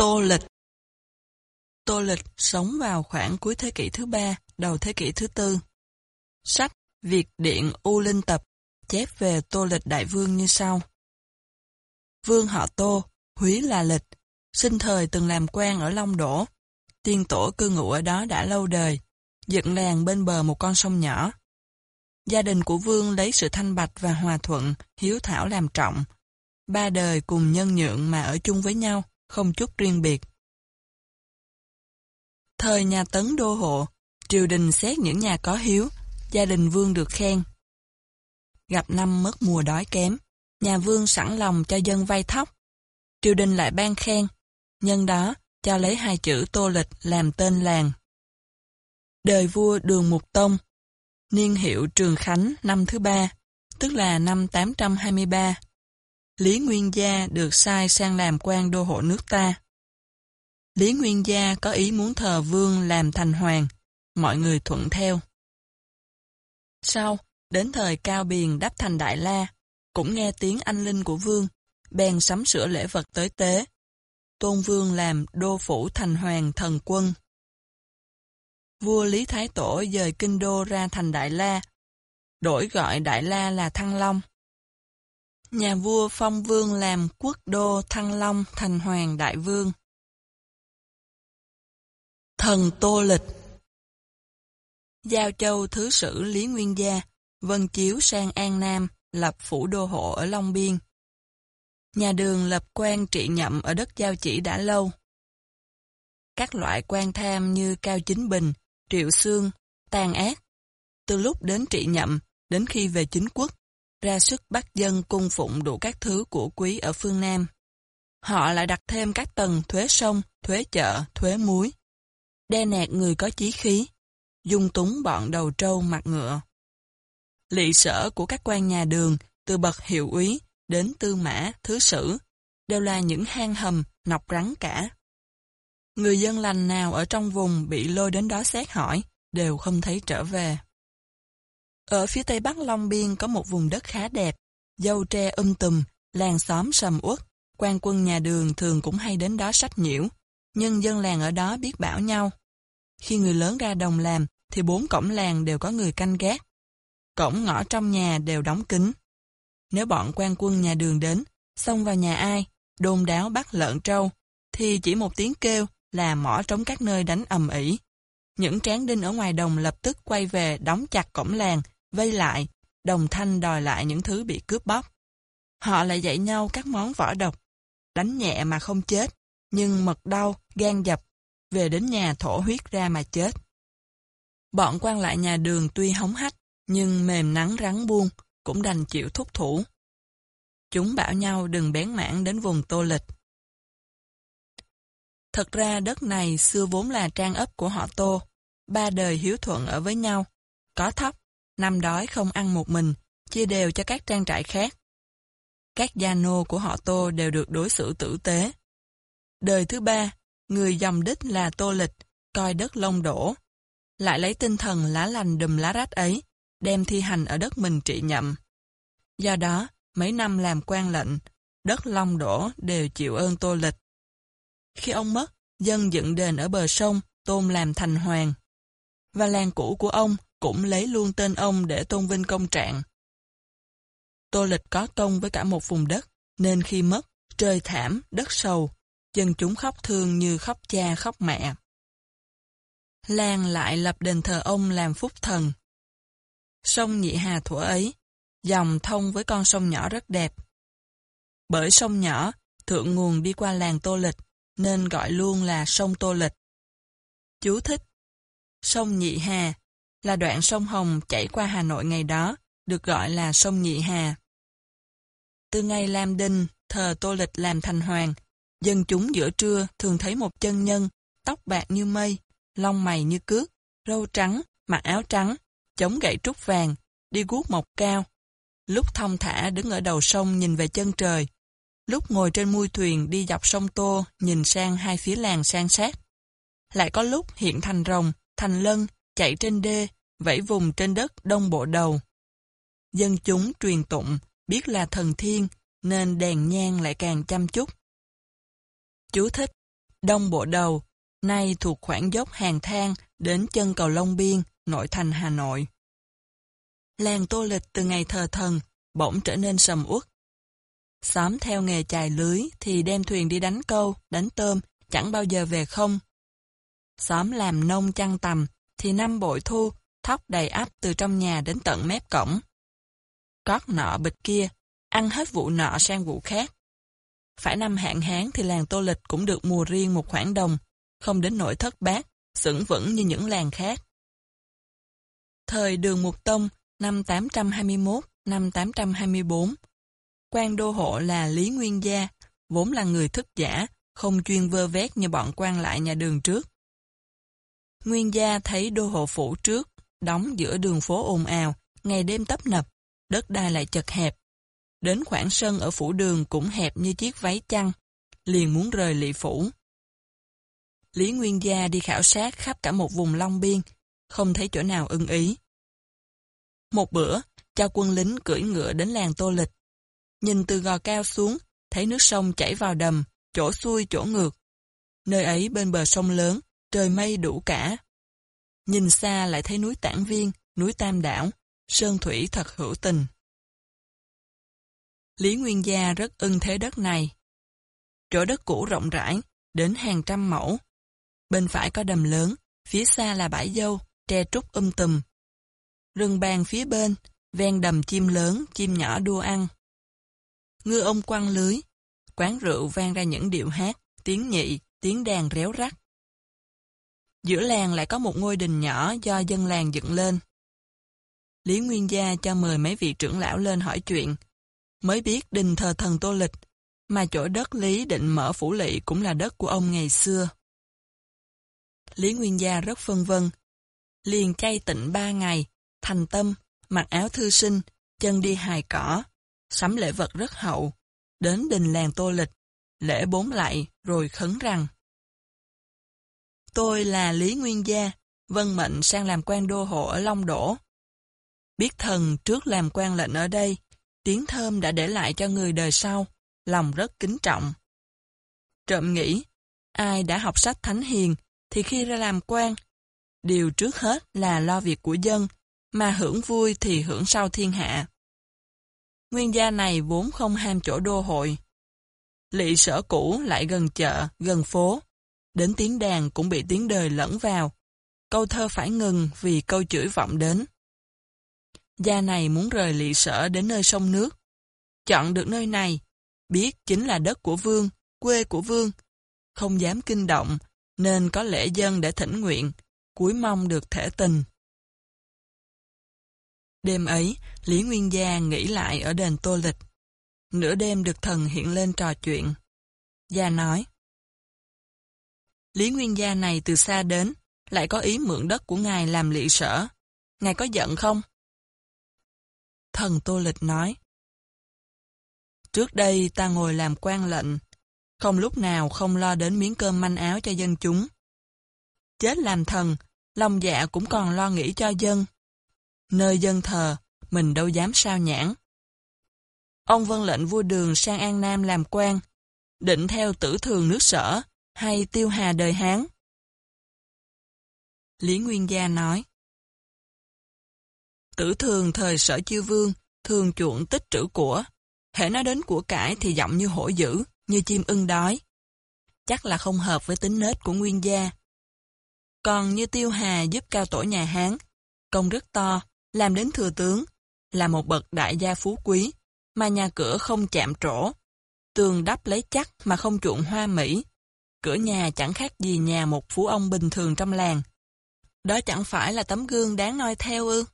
Tô Lịch Tô Lịch sống vào khoảng cuối thế kỷ thứ ba, đầu thế kỷ thứ tư. Sách Việt Điện U Linh Tập chép về Tô Lịch Đại Vương như sau. Vương họ Tô, Húy là Lịch, sinh thời từng làm quan ở Long Đỗ. Tiên tổ cư ngụ ở đó đã lâu đời, dựng làng bên bờ một con sông nhỏ. Gia đình của Vương lấy sự thanh bạch và hòa thuận, hiếu thảo làm trọng. Ba đời cùng nhân nhượng mà ở chung với nhau, không chút riêng biệt. Thời nhà Tấn đô hộ, triều đình xét những nhà có hiếu, gia đình Vương được khen. Gặp năm mất mùa đói kém, nhà Vương sẵn lòng cho dân vay thóc. Triều đình lại ban khen, nhân đó cho lấy hai chữ Tô Lịch làm tên làng. Đời vua Đường Mục Tông, niên hiệu Trường Khánh năm thứ ba, tức là năm 823. Lý Nguyên Gia được sai sang làm quan đô hộ nước ta. Lý Nguyên Gia có ý muốn thờ vương làm thành hoàng, mọi người thuận theo. Sau, đến thời Cao Biền đắp thành Đại La, cũng nghe tiếng anh linh của vương, bèn sắm sửa lễ vật tới tế. Tôn vương làm đô phủ thành hoàng thần quân. Vua Lý Thái Tổ dời kinh đô ra thành Đại La, đổi gọi Đại La là Thăng Long. Nhà vua phong vương làm quốc đô Thăng Long thành hoàng đại vương. Thần Tô Lịch Giao Châu Thứ Sử Lý Nguyên Gia, Vân Chiếu sang An Nam, lập phủ đô hộ ở Long Biên. Nhà đường lập quan trị nhậm ở đất Giao Chỉ đã lâu. Các loại quan tham như Cao Chính Bình, Triệu Sương, Tàn Ác, từ lúc đến trị nhậm, đến khi về chính quốc, ra sức bắt dân cung phụng đủ các thứ của quý ở phương Nam. Họ lại đặt thêm các tầng thuế sông, thuế chợ, thuế muối đe nẹt người có chí khí, dung túng bọn đầu trâu mặt ngựa. Lị sở của các quan nhà đường, từ bậc hiệu úy đến tư mã, thứ sử, đều là những hang hầm, nọc rắn cả. Người dân lành nào ở trong vùng bị lôi đến đó xét hỏi, đều không thấy trở về. Ở phía tây bắc Long Biên có một vùng đất khá đẹp, dâu tre um tùm, làng xóm sầm uất, quan quân nhà đường thường cũng hay đến đó sách nhiễu, nhưng dân làng ở đó biết bảo nhau. Khi người lớn ra đồng làm, thì bốn cổng làng đều có người canh gác. Cổng ngõ trong nhà đều đóng kín. Nếu bọn quan quân nhà đường đến, xông vào nhà ai, đôn đáo bắt lợn trâu, thì chỉ một tiếng kêu là mỏ trống các nơi đánh ầm ĩ. Những tráng đinh ở ngoài đồng lập tức quay về đóng chặt cổng làng, vây lại, đồng thanh đòi lại những thứ bị cướp bóc. Họ lại dạy nhau các món võ độc, đánh nhẹ mà không chết, nhưng mật đau, gan dập, về đến nhà thổ huyết ra mà chết. Bọn quan lại nhà đường tuy hống hách, nhưng mềm nắng rắn buông, cũng đành chịu thúc thủ. Chúng bảo nhau đừng bén mảng đến vùng tô lịch. Thật ra đất này xưa vốn là trang ấp của họ Tô, ba đời hiếu thuận ở với nhau, có thóc, năm đói không ăn một mình, chia đều cho các trang trại khác. Các gia nô của họ Tô đều được đối xử tử tế. Đời thứ ba, người dòng đích là Tô Lịch, coi đất lông đổ. Lại lấy tinh thần lá lành đùm lá rách ấy, đem thi hành ở đất mình trị nhậm. Do đó, mấy năm làm quan lệnh, đất long đổ đều chịu ơn Tô Lịch. Khi ông mất, dân dựng đền ở bờ sông, tôn làm thành hoàng. Và làng cũ của ông cũng lấy luôn tên ông để tôn vinh công trạng. Tô Lịch có công với cả một vùng đất, nên khi mất, trời thảm, đất sầu, dân chúng khóc thương như khóc cha khóc mẹ. Lan lại lập đền thờ ông làm phúc thần. Sông Nhị Hà thuở ấy, dòng thông với con sông nhỏ rất đẹp. Bởi sông nhỏ, thượng nguồn đi qua làng Tô Lịch, nên gọi luôn là sông Tô Lịch. Chú thích Sông Nhị Hà là đoạn sông Hồng chảy qua Hà Nội ngày đó, được gọi là sông Nhị Hà. Từ ngày Lam đinh, thờ Tô Lịch làm thành hoàng, Dân chúng giữa trưa thường thấy một chân nhân, tóc bạc như mây, lông mày như cước, râu trắng, mặc áo trắng, chống gậy trúc vàng, đi guốc mọc cao. Lúc thông thả đứng ở đầu sông nhìn về chân trời, lúc ngồi trên mui thuyền đi dọc sông Tô nhìn sang hai phía làng sang sát. Lại có lúc hiện thành rồng, thành lân, chạy trên đê, vẫy vùng trên đất đông bộ đầu. Dân chúng truyền tụng, biết là thần thiên, nên đèn nhang lại càng chăm chút. Chú thích Đông Bộ Đầu, nay thuộc khoảng dốc hàng thang đến chân cầu Long Biên, nội thành Hà Nội. Làng Tô Lịch từ ngày thờ thần, bỗng trở nên sầm uất. Xóm theo nghề chài lưới thì đem thuyền đi đánh câu, đánh tôm, chẳng bao giờ về không. Xóm làm nông chăn tầm thì năm bội thu, thóc đầy ắp từ trong nhà đến tận mép cổng. Cót nọ bịch kia, ăn hết vụ nọ sang vụ khác. Phải năm hạn hán thì làng Tô Lịch cũng được mùa riêng một khoản đồng, không đến nỗi thất bát, sững vững như những làng khác. Thời đường Mục Tông, năm 821, năm 824, quan đô hộ là Lý Nguyên Gia, vốn là người thức giả, không chuyên vơ vét như bọn quan lại nhà đường trước. Nguyên gia thấy đô hộ phủ trước, đóng giữa đường phố ồn ào, ngày đêm tấp nập, đất đai lại chật hẹp. Đến khoảng sân ở phủ đường cũng hẹp như chiếc váy chăn, liền muốn rời lỵ phủ. Lý Nguyên Gia đi khảo sát khắp cả một vùng Long Biên, không thấy chỗ nào ưng ý. Một bữa, cho quân lính cưỡi ngựa đến làng Tô Lịch. Nhìn từ gò cao xuống, thấy nước sông chảy vào đầm, chỗ xuôi chỗ ngược. Nơi ấy bên bờ sông lớn, trời mây đủ cả. Nhìn xa lại thấy núi Tản Viên, núi Tam Đảo, sơn thủy thật hữu tình. Lý Nguyên Gia rất ưng thế đất này. Chỗ đất cũ rộng rãi, đến hàng trăm mẫu. Bên phải có đầm lớn, phía xa là bãi dâu, tre trúc um tùm. Rừng bàn phía bên, ven đầm chim lớn, chim nhỏ đua ăn. Ngư ông quăng lưới, quán rượu vang ra những điệu hát, tiếng nhị, tiếng đàn réo rắt. Giữa làng lại có một ngôi đình nhỏ do dân làng dựng lên. Lý Nguyên Gia cho mời mấy vị trưởng lão lên hỏi chuyện. Mới biết đình thờ thần Tô Lịch, mà chỗ đất Lý định mở phủ lỵ cũng là đất của ông ngày xưa. Lý Nguyên Gia rất phân vân. Liền chay tịnh ba ngày, thành tâm, mặc áo thư sinh, chân đi hài cỏ, sắm lễ vật rất hậu, đến đình làng Tô Lịch, lễ bốn lại rồi khấn rằng Tôi là Lý Nguyên Gia, vân mệnh sang làm quan đô hộ ở Long Đổ. Biết thần trước làm quan lệnh ở đây, tiếng thơm đã để lại cho người đời sau, lòng rất kính trọng. Trộm nghĩ, ai đã học sách thánh hiền, thì khi ra làm quan, điều trước hết là lo việc của dân, mà hưởng vui thì hưởng sau thiên hạ. Nguyên gia này vốn không ham chỗ đô hội. Lị sở cũ lại gần chợ, gần phố. Đến tiếng đàn cũng bị tiếng đời lẫn vào. Câu thơ phải ngừng vì câu chửi vọng đến. Gia này muốn rời lị sở đến nơi sông nước. Chọn được nơi này, biết chính là đất của vương, quê của vương. Không dám kinh động, nên có lễ dân để thỉnh nguyện, cuối mong được thể tình. Đêm ấy, Lý Nguyên Gia nghỉ lại ở đền Tô Lịch. Nửa đêm được thần hiện lên trò chuyện. Gia nói, Lý Nguyên Gia này từ xa đến, lại có ý mượn đất của ngài làm lị sở. Ngài có giận không? Thần Tô Lịch nói, Trước đây ta ngồi làm quan lệnh, không lúc nào không lo đến miếng cơm manh áo cho dân chúng. Chết làm thần, lòng dạ cũng còn lo nghĩ cho dân. Nơi dân thờ, mình đâu dám sao nhãn. Ông vân lệnh vua đường sang An Nam làm quan, định theo tử thường nước sở, hay tiêu hà đời Hán. Lý Nguyên Gia nói, Tử thường thời sở chiêu vương, thường chuộng tích trữ của, hệ nói đến của cải thì giọng như hổ dữ, như chim ưng đói. Chắc là không hợp với tính nết của Nguyên Gia. Còn như Tiêu Hà giúp cao tổ nhà Hán, công rất to, làm đến thừa tướng, là một bậc đại gia phú quý, mà nhà cửa không chạm trổ. Tường đắp lấy chắc mà không chuộng hoa mỹ. Cửa nhà chẳng khác gì nhà một phú ông bình thường trong làng. Đó chẳng phải là tấm gương đáng noi theo ư?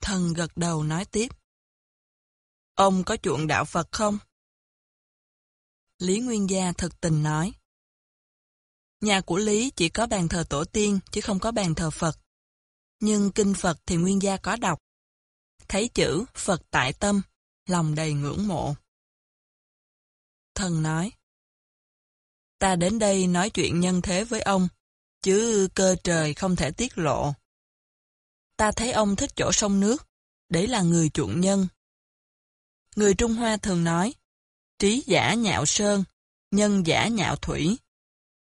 Thần gật đầu nói tiếp. Ông có chuộng đạo Phật không? Lý Nguyên Gia thực tình nói. Nhà của Lý chỉ có bàn thờ tổ tiên chứ không có bàn thờ Phật. Nhưng kinh Phật thì Nguyên Gia có đọc. Thấy chữ Phật tại tâm, lòng đầy ngưỡng mộ. Thần nói. Ta đến đây nói chuyện nhân thế với ông, chứ cơ trời không thể tiết lộ. Ta thấy ông thích chỗ sông nước, đấy là người chuộng nhân. Người Trung Hoa thường nói, trí giả nhạo sơn, nhân giả nhạo thủy.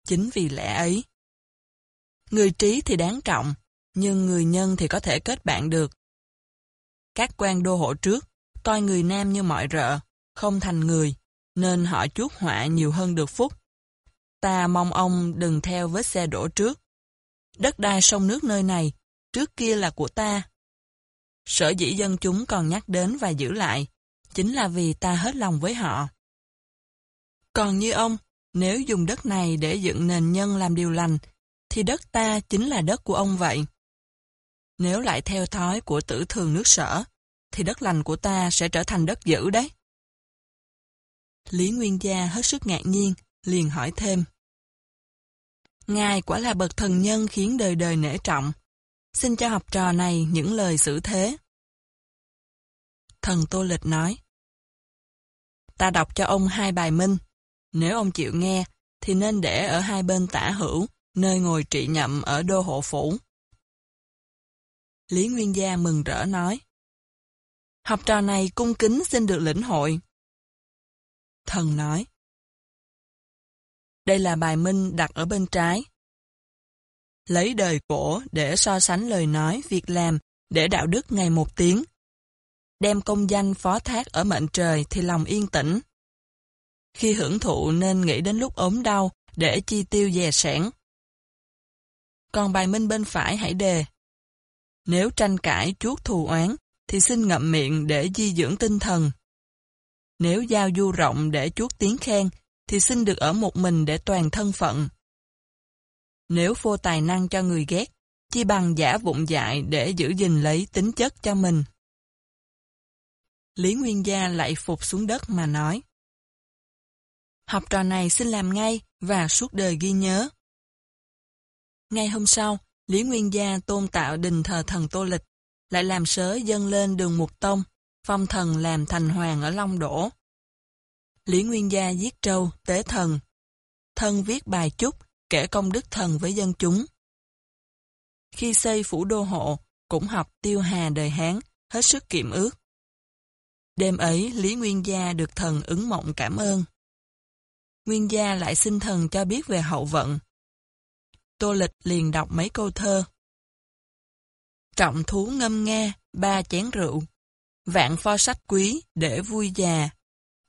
Chính vì lẽ ấy. Người trí thì đáng trọng, nhưng người nhân thì có thể kết bạn được. Các quan đô hộ trước, coi người nam như mọi rợ, không thành người, nên họ chuốc họa nhiều hơn được phúc. Ta mong ông đừng theo vết xe đổ trước. Đất đai sông nước nơi này, trước kia là của ta. Sở dĩ dân chúng còn nhắc đến và giữ lại, chính là vì ta hết lòng với họ. Còn như ông, nếu dùng đất này để dựng nền nhân làm điều lành, thì đất ta chính là đất của ông vậy. Nếu lại theo thói của tử thường nước sở, thì đất lành của ta sẽ trở thành đất dữ đấy. Lý Nguyên Gia hết sức ngạc nhiên, liền hỏi thêm. Ngài quả là bậc thần nhân khiến đời đời nể trọng. Xin cho học trò này những lời xử thế. Thần Tô Lịch nói. Ta đọc cho ông hai bài minh. Nếu ông chịu nghe, thì nên để ở hai bên tả hữu, nơi ngồi trị nhậm ở đô hộ phủ. Lý Nguyên Gia mừng rỡ nói. Học trò này cung kính xin được lĩnh hội. Thần nói. Đây là bài minh đặt ở bên trái. Lấy đời cổ để so sánh lời nói, việc làm, để đạo đức ngày một tiếng. Đem công danh phó thác ở mệnh trời thì lòng yên tĩnh. Khi hưởng thụ nên nghĩ đến lúc ốm đau để chi tiêu dè sẻn. Còn bài minh bên phải hãy đề. Nếu tranh cãi chuốt thù oán, thì xin ngậm miệng để di dưỡng tinh thần. Nếu giao du rộng để chuốt tiếng khen, thì xin được ở một mình để toàn thân phận. Nếu vô tài năng cho người ghét, chi bằng giả vụng dại để giữ gìn lấy tính chất cho mình. Lý Nguyên Gia lại phục xuống đất mà nói. Học trò này xin làm ngay và suốt đời ghi nhớ. Ngay hôm sau, Lý Nguyên Gia tôn tạo đình thờ thần Tô Lịch, lại làm sớ dâng lên đường Mục Tông, phong thần làm thành hoàng ở Long Đổ. Lý Nguyên Gia giết trâu, tế thần. Thân viết bài chúc, kể công đức thần với dân chúng. Khi xây phủ đô hộ, cũng học tiêu hà đời Hán, hết sức kiệm ước. Đêm ấy, Lý Nguyên Gia được thần ứng mộng cảm ơn. Nguyên Gia lại xin thần cho biết về hậu vận. Tô Lịch liền đọc mấy câu thơ. Trọng thú ngâm nga, ba chén rượu. Vạn pho sách quý để vui già,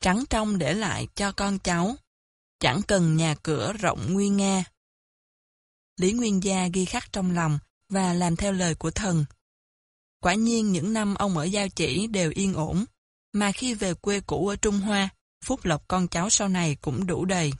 trắng trong để lại cho con cháu. Chẳng cần nhà cửa rộng nguyên nga. Lý Nguyên Gia ghi khắc trong lòng và làm theo lời của thần. Quả nhiên những năm ông ở Giao Chỉ đều yên ổn, mà khi về quê cũ ở Trung Hoa, phúc lộc con cháu sau này cũng đủ đầy.